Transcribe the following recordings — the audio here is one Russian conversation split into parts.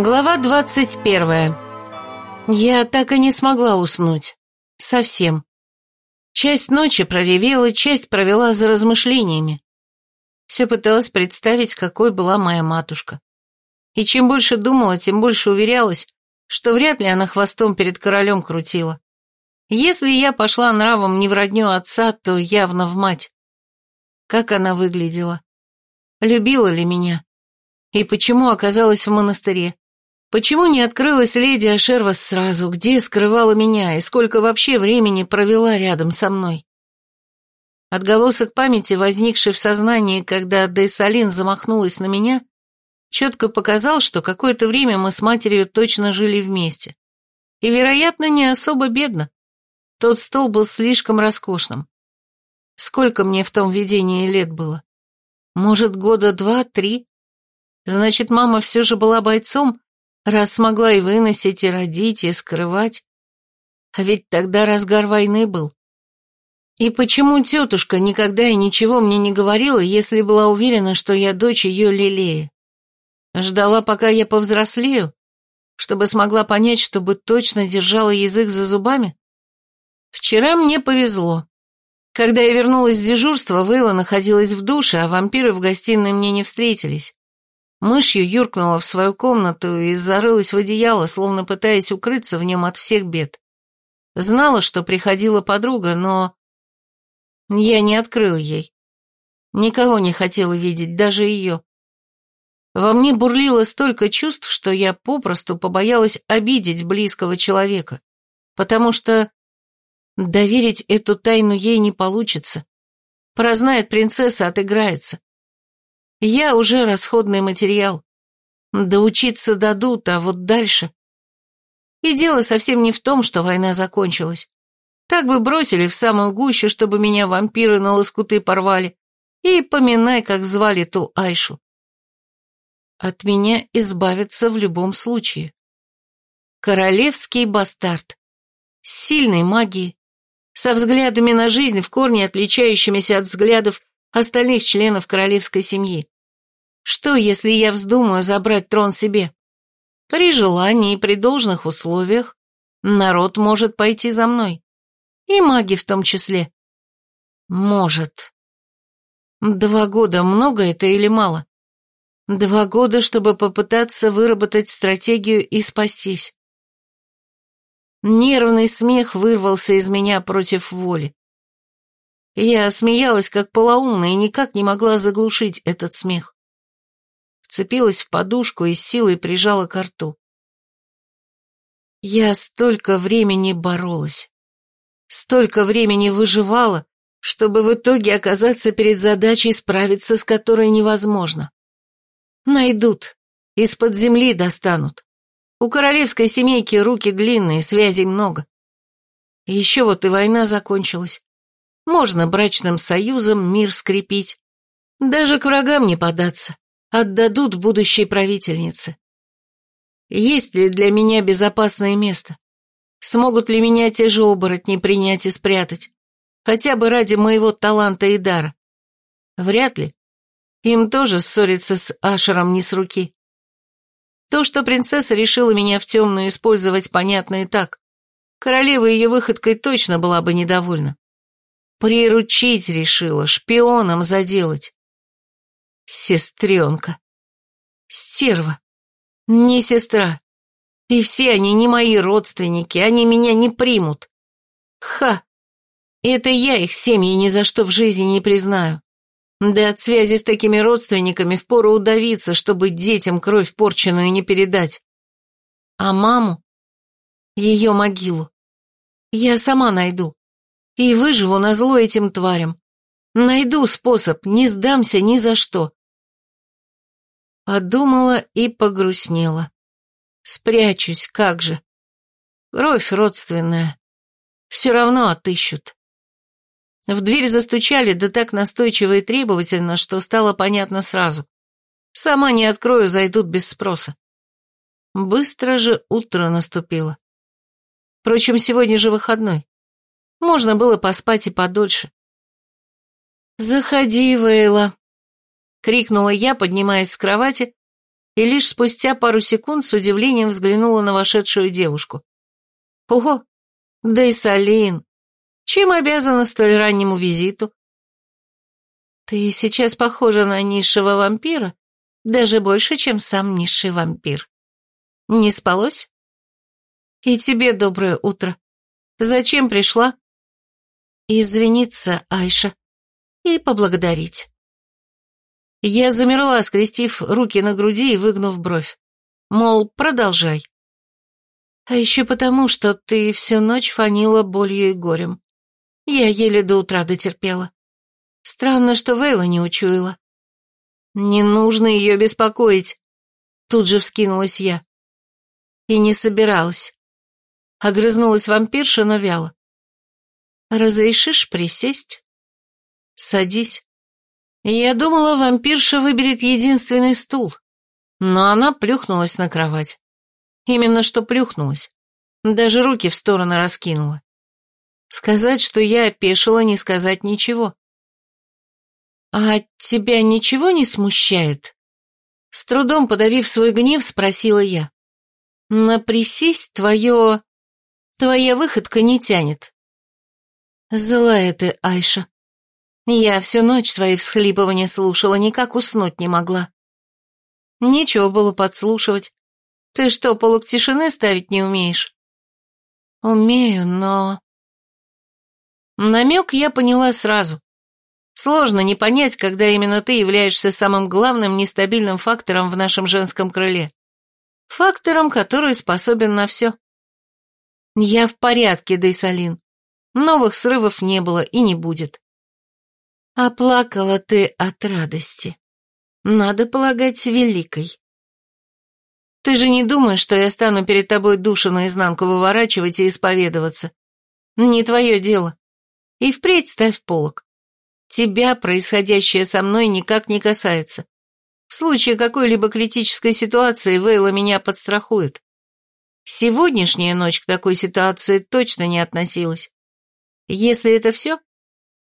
Глава двадцать первая. Я так и не смогла уснуть. Совсем. Часть ночи проревела, часть провела за размышлениями. Все пыталась представить, какой была моя матушка. И чем больше думала, тем больше уверялась, что вряд ли она хвостом перед королем крутила. Если я пошла нравом не в родню отца, то явно в мать. Как она выглядела? Любила ли меня? И почему оказалась в монастыре? Почему не открылась леди Ашервас сразу, где скрывала меня и сколько вообще времени провела рядом со мной? Отголосок памяти, возникший в сознании, когда Дейсалин замахнулась на меня, четко показал, что какое-то время мы с матерью точно жили вместе. И, вероятно, не особо бедно. Тот стол был слишком роскошным. Сколько мне в том видении лет было? Может, года два-три? Значит, мама все же была бойцом, раз смогла и выносить, и родить, и скрывать. А ведь тогда разгар войны был. И почему тетушка никогда и ничего мне не говорила, если была уверена, что я дочь ее Лилея? Ждала, пока я повзрослею, чтобы смогла понять, чтобы точно держала язык за зубами? Вчера мне повезло. Когда я вернулась с дежурства, Вейла находилась в душе, а вампиры в гостиной мне не встретились. Мышью юркнула в свою комнату и зарылась в одеяло, словно пытаясь укрыться в нем от всех бед. Знала, что приходила подруга, но... Я не открыла ей. Никого не хотела видеть, даже ее. Во мне бурлило столько чувств, что я попросту побоялась обидеть близкого человека, потому что доверить эту тайну ей не получится. Прознает принцесса, отыграется. Я уже расходный материал. Да учиться дадут, а вот дальше... И дело совсем не в том, что война закончилась. Так бы бросили в самую гущу, чтобы меня вампиры на лоскуты порвали. И поминай, как звали ту Айшу. От меня избавиться в любом случае. Королевский бастард. С сильной магией. Со взглядами на жизнь в корне отличающимися от взглядов остальных членов королевской семьи. Что, если я вздумаю забрать трон себе? При желании и при должных условиях народ может пойти за мной. И маги в том числе. Может. Два года много это или мало? Два года, чтобы попытаться выработать стратегию и спастись. Нервный смех вырвался из меня против воли. Я смеялась как полоумная и никак не могла заглушить этот смех. Вцепилась в подушку и с силой прижала к рту. Я столько времени боролась, столько времени выживала, чтобы в итоге оказаться перед задачей, справиться с которой невозможно. Найдут, из-под земли достанут. У королевской семейки руки длинные, связей много. Еще вот и война закончилась. Можно брачным союзом мир скрепить. Даже к врагам не податься. Отдадут будущей правительнице. Есть ли для меня безопасное место? Смогут ли меня те же оборотни принять и спрятать? Хотя бы ради моего таланта и дара. Вряд ли. Им тоже ссориться с Ашером не с руки. То, что принцесса решила меня в темную использовать, понятно и так. Королева ее выходкой точно была бы недовольна. Приручить решила, шпионом заделать. Сестренка. Стерва. Не сестра. И все они не мои родственники, они меня не примут. Ха! Это я их семьи ни за что в жизни не признаю. Да от связи с такими родственниками впору удавиться, чтобы детям кровь порченую не передать. А маму? Ее могилу. Я сама найду и выживу на зло этим тварям. Найду способ, не сдамся ни за что. Подумала и погрустнела. Спрячусь, как же. Кровь родственная. Все равно отыщут. В дверь застучали, да так настойчиво и требовательно, что стало понятно сразу. Сама не открою, зайдут без спроса. Быстро же утро наступило. Впрочем, сегодня же выходной. Можно было поспать и подольше. «Заходи, Вейла», — крикнула я, поднимаясь с кровати и лишь спустя пару секунд с удивлением взглянула на вошедшую девушку. «Ого, да и Салин! Чем обязана столь раннему визиту?» «Ты сейчас похожа на низшего вампира, даже больше, чем сам низший вампир. Не спалось?» «И тебе доброе утро. Зачем пришла?» «Извиниться, Айша, и поблагодарить». Я замерла, скрестив руки на груди и выгнув бровь. Мол, продолжай. А еще потому, что ты всю ночь фанила болью и горем. Я еле до утра дотерпела. Странно, что Вейла не учуяла. Не нужно ее беспокоить. Тут же вскинулась я. И не собиралась. Огрызнулась вампирша, но вяло. «Разрешишь присесть?» «Садись». Я думала, вампирша выберет единственный стул, но она плюхнулась на кровать. Именно что плюхнулась. Даже руки в стороны раскинула. Сказать, что я опешила, не сказать ничего. «А тебя ничего не смущает?» С трудом подавив свой гнев, спросила я. «На присесть твое... твоя выходка не тянет». «Злая ты, Айша», я всю ночь твои всхлипывания слушала, никак уснуть не могла. Нечего было подслушивать. Ты что, полок тишины ставить не умеешь? Умею, но... Намек я поняла сразу. Сложно не понять, когда именно ты являешься самым главным нестабильным фактором в нашем женском крыле. Фактором, который способен на все. Я в порядке, Дейсалин. Новых срывов не было и не будет. А ты от радости. Надо полагать, великой. Ты же не думаешь, что я стану перед тобой душу наизнанку выворачивать и исповедоваться? Не твое дело. И впредь ставь полок. Тебя происходящее со мной никак не касается. В случае какой-либо критической ситуации Вейла меня подстрахует. Сегодняшняя ночь к такой ситуации точно не относилась. Если это все,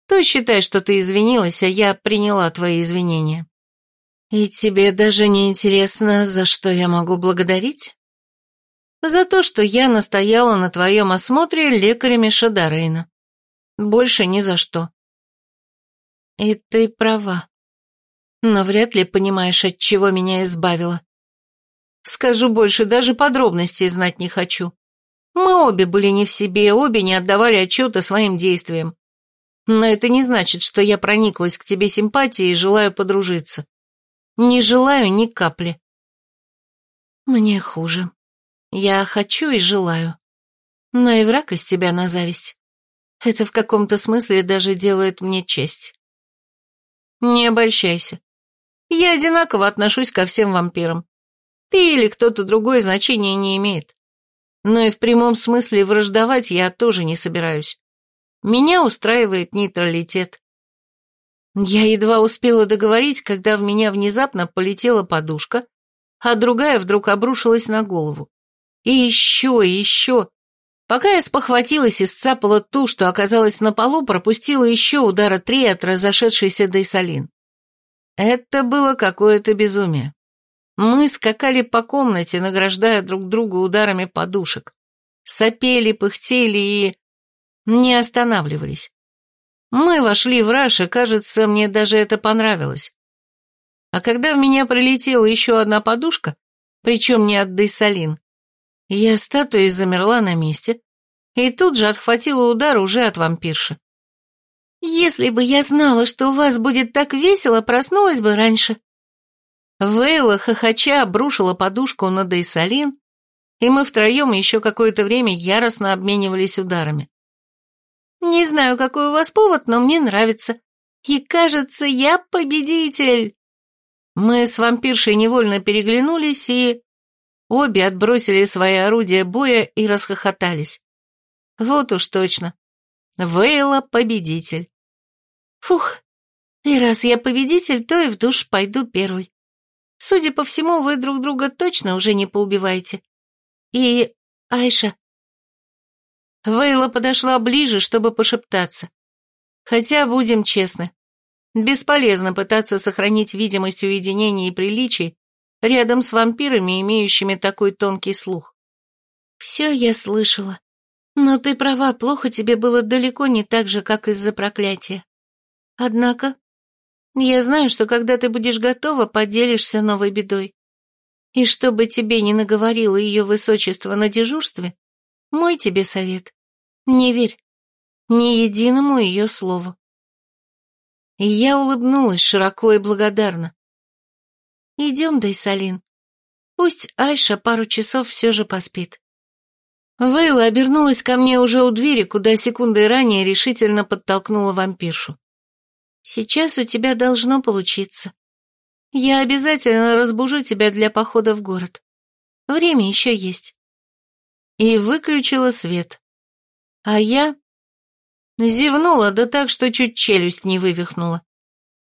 то считай, что ты извинилась, а я приняла твои извинения. И тебе даже не интересно, за что я могу благодарить? За то, что я настояла на твоем осмотре лекарями Шадарейна. Больше ни за что. И ты права. Но вряд ли понимаешь, от чего меня избавила. Скажу больше, даже подробностей знать не хочу. Мы обе были не в себе, обе не отдавали отчета своим действиям. Но это не значит, что я прониклась к тебе симпатией и желаю подружиться. Не желаю ни капли. Мне хуже. Я хочу и желаю. Но и враг из тебя на зависть. Это в каком-то смысле даже делает мне честь. Не обольщайся. Я одинаково отношусь ко всем вампирам. Ты или кто-то другой значения не имеет. Но и в прямом смысле враждовать я тоже не собираюсь. Меня устраивает нейтралитет. Я едва успела договорить, когда в меня внезапно полетела подушка, а другая вдруг обрушилась на голову. И еще, и еще. Пока я спохватилась и сцапала ту, что оказалась на полу, пропустила еще удара три от разошедшейся Дейсалин. Это было какое-то безумие. Мы скакали по комнате, награждая друг друга ударами подушек. Сопели, пыхтели и не останавливались. Мы вошли в раш, и, кажется, мне даже это понравилось. А когда в меня прилетела еще одна подушка, причем не от Дейсалин, я статуей замерла на месте и тут же отхватила удар уже от вампирши. «Если бы я знала, что у вас будет так весело, проснулась бы раньше». Вейла хохоча обрушила подушку на Дейсалин, и мы втроем еще какое-то время яростно обменивались ударами. Не знаю, какой у вас повод, но мне нравится. И кажется, я победитель. Мы с вампиршей невольно переглянулись и... Обе отбросили свои орудия боя и расхохотались. Вот уж точно. Вейла победитель. Фух, и раз я победитель, то и в душ пойду первый. Судя по всему, вы друг друга точно уже не поубиваете. И, Айша, Вейла подошла ближе, чтобы пошептаться. Хотя, будем честны, бесполезно пытаться сохранить видимость уединения и приличий, рядом с вампирами, имеющими такой тонкий слух. Все я слышала. Но ты права, плохо тебе было далеко не так же, как из-за проклятия. Однако, я знаю, что когда ты будешь готова, поделишься новой бедой. И чтобы тебе не наговорило ее высочество на дежурстве, мой тебе совет. Не верь ни единому ее слову. Я улыбнулась широко и благодарно. «Идем, Дайсалин. Пусть Айша пару часов все же поспит». Вейла обернулась ко мне уже у двери, куда секундой ранее решительно подтолкнула вампиршу. «Сейчас у тебя должно получиться. Я обязательно разбужу тебя для похода в город. Время еще есть». И выключила свет. А я Зевнула, да так, что чуть челюсть не вывихнула.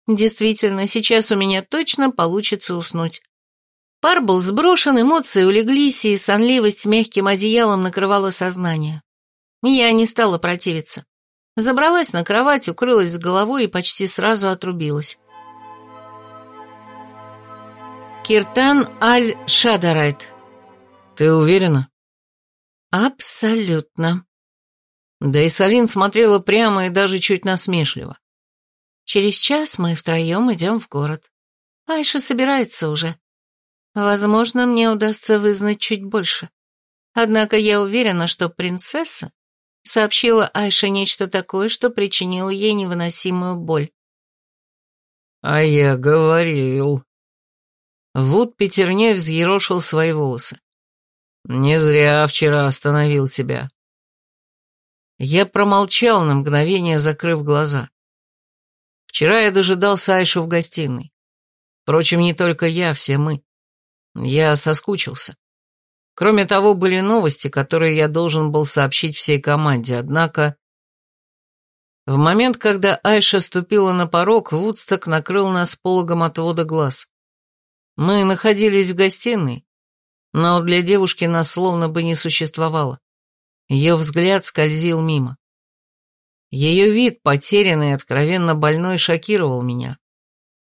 Действительно, сейчас у меня точно получится уснуть. Пар был сброшен, эмоции улеглись, и сонливость мягким одеялом накрывала сознание. Я не стала противиться. Забралась на кровать, укрылась с головой и почти сразу отрубилась. Киртан Аль-Шадарайт. Ты уверена? Абсолютно. Да и Салин смотрела прямо и даже чуть насмешливо. Через час мы втроем идем в город. Айша собирается уже. Возможно, мне удастся вызнать чуть больше. Однако я уверена, что принцесса сообщила Айше нечто такое, что причинило ей невыносимую боль. «А я говорил...» Вуд пятерней взъерошил свои волосы. «Не зря вчера остановил тебя. Я промолчал на мгновение, закрыв глаза. Вчера я дожидался Айшу в гостиной. Впрочем, не только я, все мы. Я соскучился. Кроме того, были новости, которые я должен был сообщить всей команде, однако... В момент, когда Айша ступила на порог, Вудсток накрыл нас пологом отвода глаз. Мы находились в гостиной, но для девушки нас словно бы не существовало. Ее взгляд скользил мимо. Ее вид, потерянный и откровенно больной, шокировал меня.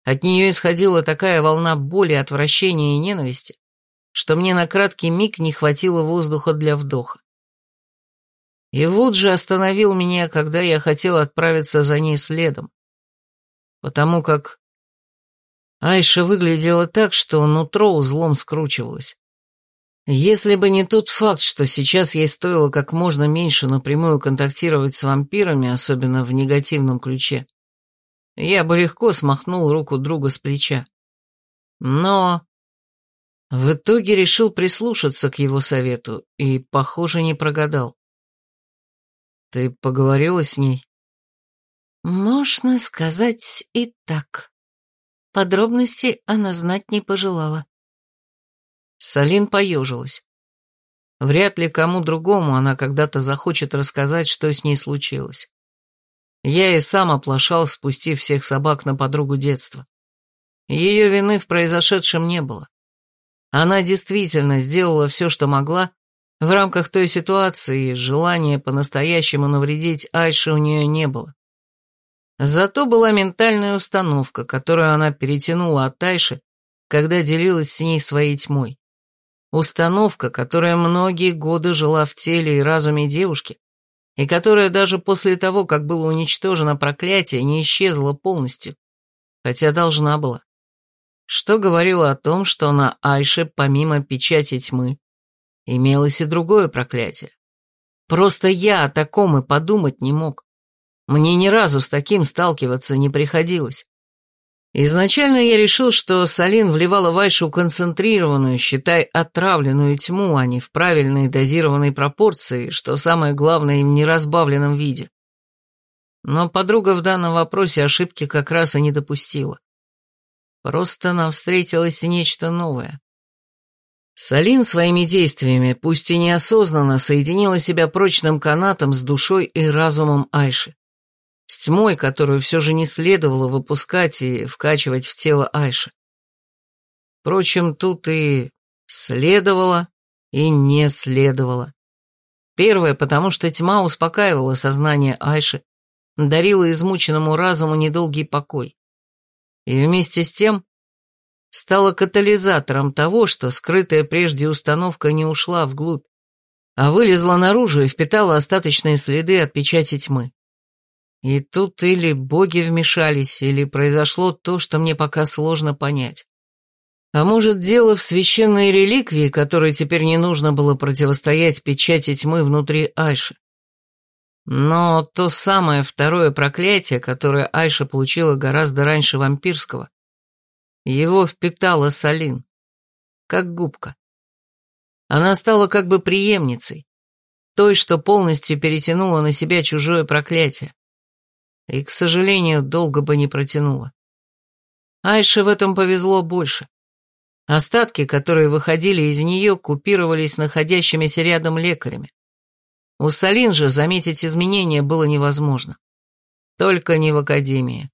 От нее исходила такая волна боли, отвращения и ненависти, что мне на краткий миг не хватило воздуха для вдоха. И Вуд же остановил меня, когда я хотел отправиться за ней следом. Потому как Айша выглядела так, что нутро узлом скручивалось. Если бы не тот факт, что сейчас ей стоило как можно меньше напрямую контактировать с вампирами, особенно в негативном ключе, я бы легко смахнул руку друга с плеча. Но в итоге решил прислушаться к его совету и, похоже, не прогадал. «Ты поговорила с ней?» «Можно сказать и так». Подробностей она знать не пожелала. Салин поежилась. Вряд ли кому другому она когда-то захочет рассказать, что с ней случилось. Я и сам оплошал, спустив всех собак на подругу детства. Ее вины в произошедшем не было. Она действительно сделала все, что могла, в рамках той ситуации, желания по-настоящему навредить Айше у нее не было. Зато была ментальная установка, которую она перетянула от Айши, когда делилась с ней своей тьмой. Установка, которая многие годы жила в теле и разуме девушки, и которая даже после того, как было уничтожено проклятие, не исчезла полностью, хотя должна была. Что говорило о том, что на Айше, помимо печати тьмы, имелось и другое проклятие. Просто я о таком и подумать не мог. Мне ни разу с таким сталкиваться не приходилось. Изначально я решил, что Салин вливала в Айшу концентрированную, считай, отравленную тьму, а не в правильной дозированной пропорции, что самое главное, им не разбавленном виде. Но подруга в данном вопросе ошибки как раз и не допустила. Просто нам встретилось нечто новое. Салин своими действиями, пусть и неосознанно, соединила себя прочным канатом с душой и разумом Айши с тьмой, которую все же не следовало выпускать и вкачивать в тело Айши. Впрочем, тут и следовало, и не следовало. Первое, потому что тьма успокаивала сознание Айши, дарила измученному разуму недолгий покой. И вместе с тем стало катализатором того, что скрытая прежде установка не ушла вглубь, а вылезла наружу и впитала остаточные следы от печати тьмы. И тут или боги вмешались, или произошло то, что мне пока сложно понять. А может, дело в священной реликвии, которой теперь не нужно было противостоять печати тьмы внутри Айши. Но то самое второе проклятие, которое Айша получила гораздо раньше вампирского, его впитала Салин, как губка. Она стала как бы преемницей, той, что полностью перетянула на себя чужое проклятие. И, к сожалению, долго бы не протянула. Айше в этом повезло больше. Остатки, которые выходили из нее, купировались находящимися рядом лекарями. У Салин же заметить изменения было невозможно. Только не в академии.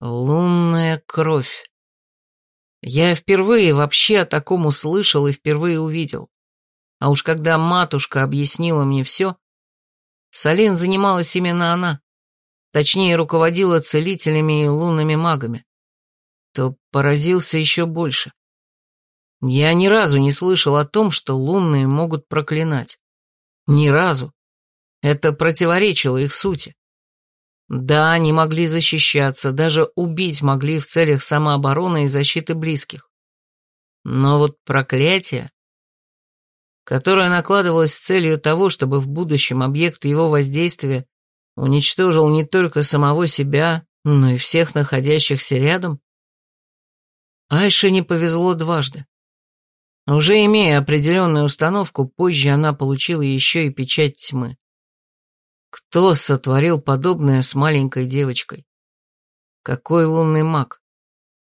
Лунная кровь. Я впервые вообще о таком услышал и впервые увидел. А уж когда матушка объяснила мне все, Салин занималась именно она, точнее руководила целителями и лунными магами, то поразился еще больше. Я ни разу не слышал о том, что лунные могут проклинать. Ни разу. Это противоречило их сути. Да, они могли защищаться, даже убить могли в целях самообороны и защиты близких. Но вот проклятие, которое накладывалось с целью того, чтобы в будущем объект его воздействия уничтожил не только самого себя, но и всех находящихся рядом, Айше не повезло дважды. Уже имея определенную установку, позже она получила еще и печать тьмы. Кто сотворил подобное с маленькой девочкой? Какой лунный маг?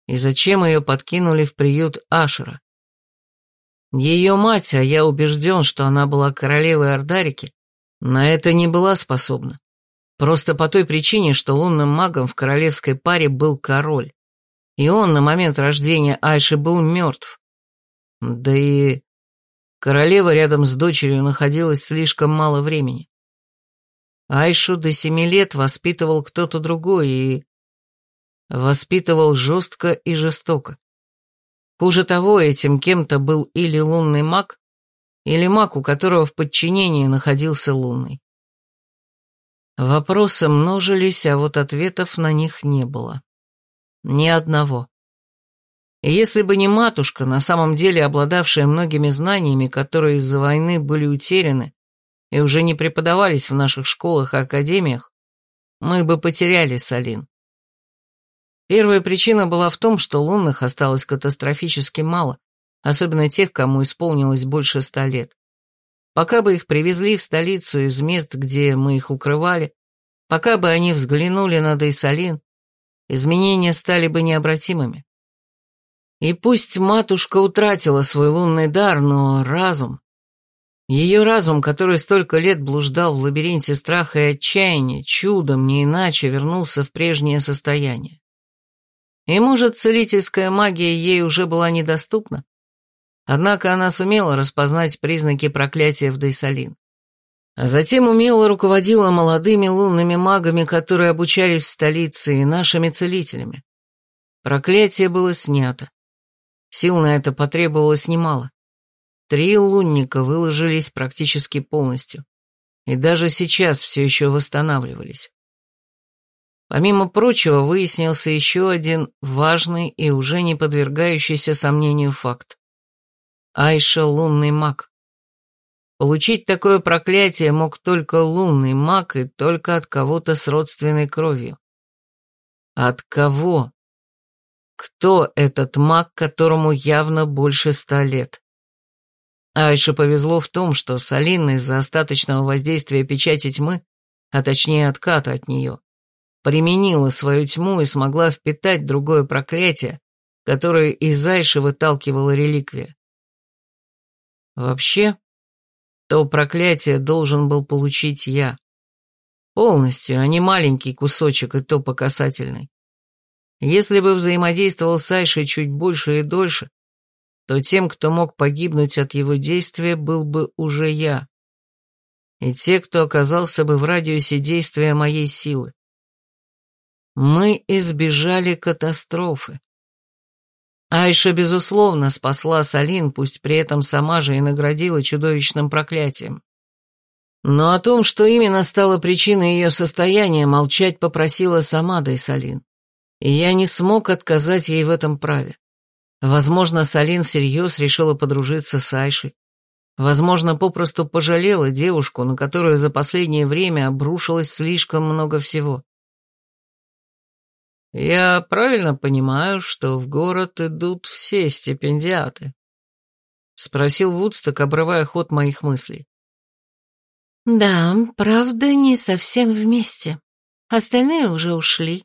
И зачем ее подкинули в приют Ашера? Ее мать, а я убежден, что она была королевой Ардарики, на это не была способна. Просто по той причине, что лунным магом в королевской паре был король. И он на момент рождения Айши был мертв. Да и королева рядом с дочерью находилась слишком мало времени. Айшу до семи лет воспитывал кто-то другой и... Воспитывал жестко и жестоко. Хуже того, этим кем-то был или лунный маг, или маг, у которого в подчинении находился лунный. Вопросы множились, а вот ответов на них не было. Ни одного. Если бы не матушка, на самом деле обладавшая многими знаниями, которые из-за войны были утеряны и уже не преподавались в наших школах и академиях, мы бы потеряли Салин. Первая причина была в том, что лунных осталось катастрофически мало, особенно тех, кому исполнилось больше ста лет. Пока бы их привезли в столицу из мест, где мы их укрывали, пока бы они взглянули на Дейсалин, изменения стали бы необратимыми. И пусть матушка утратила свой лунный дар, но разум... Ее разум, который столько лет блуждал в лабиринте страха и отчаяния, чудом не иначе вернулся в прежнее состояние. И, может, целительская магия ей уже была недоступна? Однако она сумела распознать признаки проклятия в Дейсалин. А затем умело руководила молодыми лунными магами, которые обучались в столице, и нашими целителями. Проклятие было снято. Сил на это потребовалось немало. Три лунника выложились практически полностью. И даже сейчас все еще восстанавливались. Помимо прочего, выяснился еще один важный и уже не подвергающийся сомнению факт. Айша — лунный маг. Получить такое проклятие мог только лунный маг и только от кого-то с родственной кровью. От кого? Кто этот маг, которому явно больше ста лет? Айше повезло в том, что Салина из-за остаточного воздействия печати тьмы, а точнее отката от нее, применила свою тьму и смогла впитать другое проклятие, которое из Айши выталкивала реликвия. Вообще, то проклятие должен был получить я. Полностью, а не маленький кусочек и то по касательной. Если бы взаимодействовал с Айшей чуть больше и дольше, то тем, кто мог погибнуть от его действия, был бы уже я. И те, кто оказался бы в радиусе действия моей силы. Мы избежали катастрофы. Айша, безусловно, спасла Салин, пусть при этом сама же и наградила чудовищным проклятием. Но о том, что именно стало причиной ее состояния, молчать попросила сама Дайсалин. И я не смог отказать ей в этом праве. Возможно, Салин всерьез решила подружиться с Айшей. Возможно, попросту пожалела девушку, на которую за последнее время обрушилось слишком много всего. «Я правильно понимаю, что в город идут все стипендиаты?» — спросил Вудсток, обрывая ход моих мыслей. «Да, правда, не совсем вместе. Остальные уже ушли.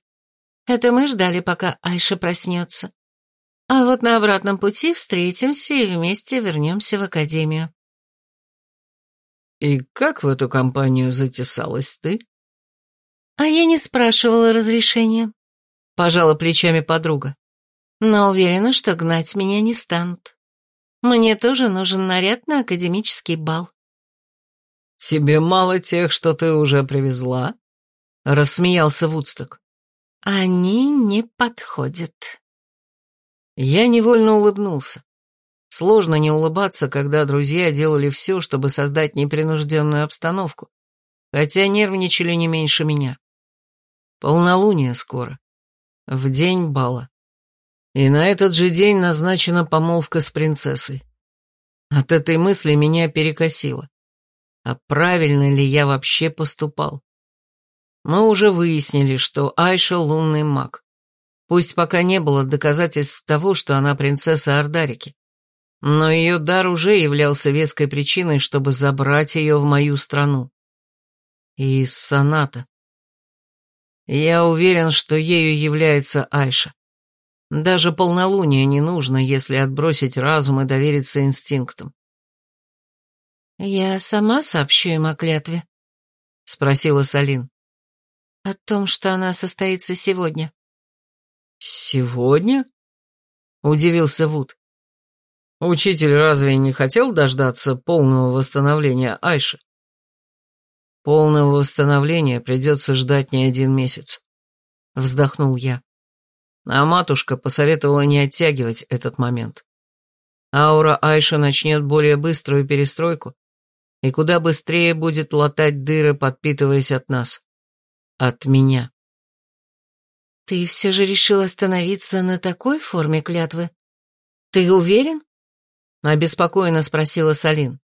Это мы ждали, пока Айша проснется. А вот на обратном пути встретимся и вместе вернемся в академию». «И как в эту компанию затесалась ты?» «А я не спрашивала разрешения», — пожала плечами подруга. «Но уверена, что гнать меня не станут. Мне тоже нужен наряд на академический бал». «Тебе мало тех, что ты уже привезла?» — рассмеялся Вудсток. «Они не подходят». Я невольно улыбнулся. Сложно не улыбаться, когда друзья делали все, чтобы создать непринужденную обстановку, хотя нервничали не меньше меня. Полнолуние скоро. В день бала. И на этот же день назначена помолвка с принцессой. От этой мысли меня перекосило. А правильно ли я вообще поступал? Мы уже выяснили, что Айша — лунный маг. Пусть пока не было доказательств того, что она принцесса Ардарики но ее дар уже являлся веской причиной, чтобы забрать ее в мою страну. И соната. Я уверен, что ею является Айша. Даже полнолуние не нужно, если отбросить разум и довериться инстинктам. «Я сама сообщу им о клятве?» — спросила Салин. «О том, что она состоится сегодня». «Сегодня?» — удивился Вуд. Учитель разве не хотел дождаться полного восстановления Айши? Полного восстановления придется ждать не один месяц. Вздохнул я. А матушка посоветовала не оттягивать этот момент. Аура Айши начнет более быструю перестройку и куда быстрее будет латать дыры, подпитываясь от нас. От меня. Ты все же решил остановиться на такой форме клятвы? Ты уверен? — обеспокоенно спросила Салин.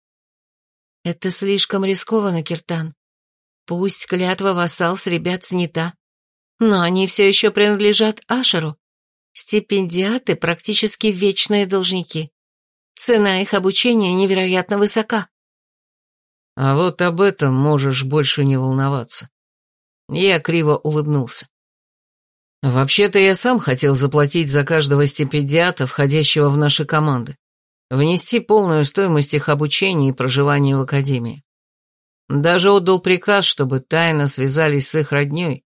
«Это слишком рискованно, Киртан. Пусть клятва вассал с ребят снята, но они все еще принадлежат Ашеру. Стипендиаты практически вечные должники. Цена их обучения невероятно высока». «А вот об этом можешь больше не волноваться». Я криво улыбнулся. «Вообще-то я сам хотел заплатить за каждого стипендиата, входящего в наши команды внести полную стоимость их обучения и проживания в академии. Даже отдал приказ, чтобы тайно связались с их родней,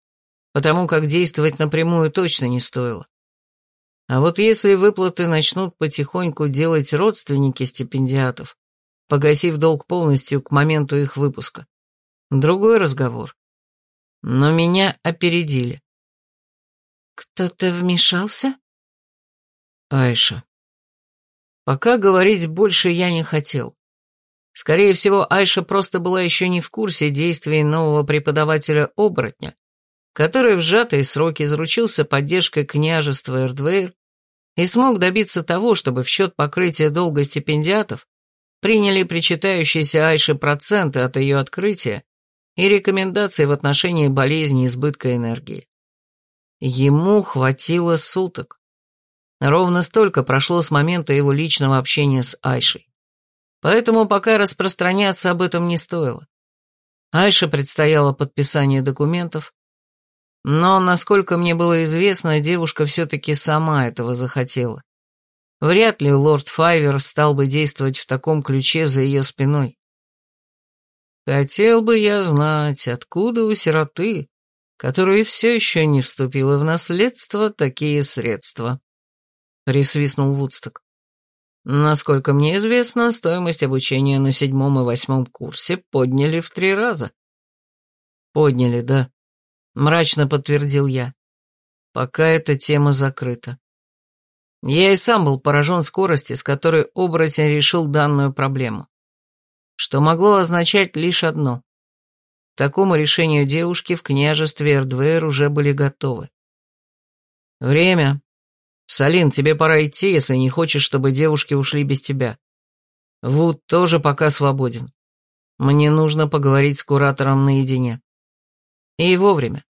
потому как действовать напрямую точно не стоило. А вот если выплаты начнут потихоньку делать родственники стипендиатов, погасив долг полностью к моменту их выпуска, другой разговор. Но меня опередили. «Кто-то вмешался?» «Айша», Пока говорить больше я не хотел. Скорее всего, Айша просто была еще не в курсе действий нового преподавателя-оборотня, который в сжатые сроки заручился поддержкой княжества Эрдвейр и смог добиться того, чтобы в счет покрытия долга стипендиатов приняли причитающиеся Айше проценты от ее открытия и рекомендации в отношении болезни избытка энергии. Ему хватило суток. Ровно столько прошло с момента его личного общения с Айшей. Поэтому пока распространяться об этом не стоило. Айше предстояло подписание документов, но, насколько мне было известно, девушка все-таки сама этого захотела. Вряд ли лорд Файвер стал бы действовать в таком ключе за ее спиной. Хотел бы я знать, откуда у сироты, которая все еще не вступила в наследство, такие средства присвистнул Вудсток. Насколько мне известно, стоимость обучения на седьмом и восьмом курсе подняли в три раза. Подняли, да. Мрачно подтвердил я. Пока эта тема закрыта. Я и сам был поражен скорости, с которой оборотень решил данную проблему. Что могло означать лишь одно. К такому решению девушки в княжестве Эрдвейр уже были готовы. Время. Салин, тебе пора идти, если не хочешь, чтобы девушки ушли без тебя. Вуд тоже пока свободен. Мне нужно поговорить с куратором наедине. И вовремя.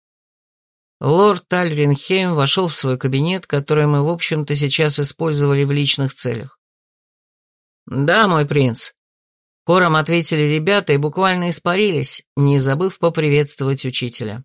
Лорд Тальринхейм вошел в свой кабинет, который мы, в общем-то, сейчас использовали в личных целях. «Да, мой принц», — хором ответили ребята и буквально испарились, не забыв поприветствовать учителя.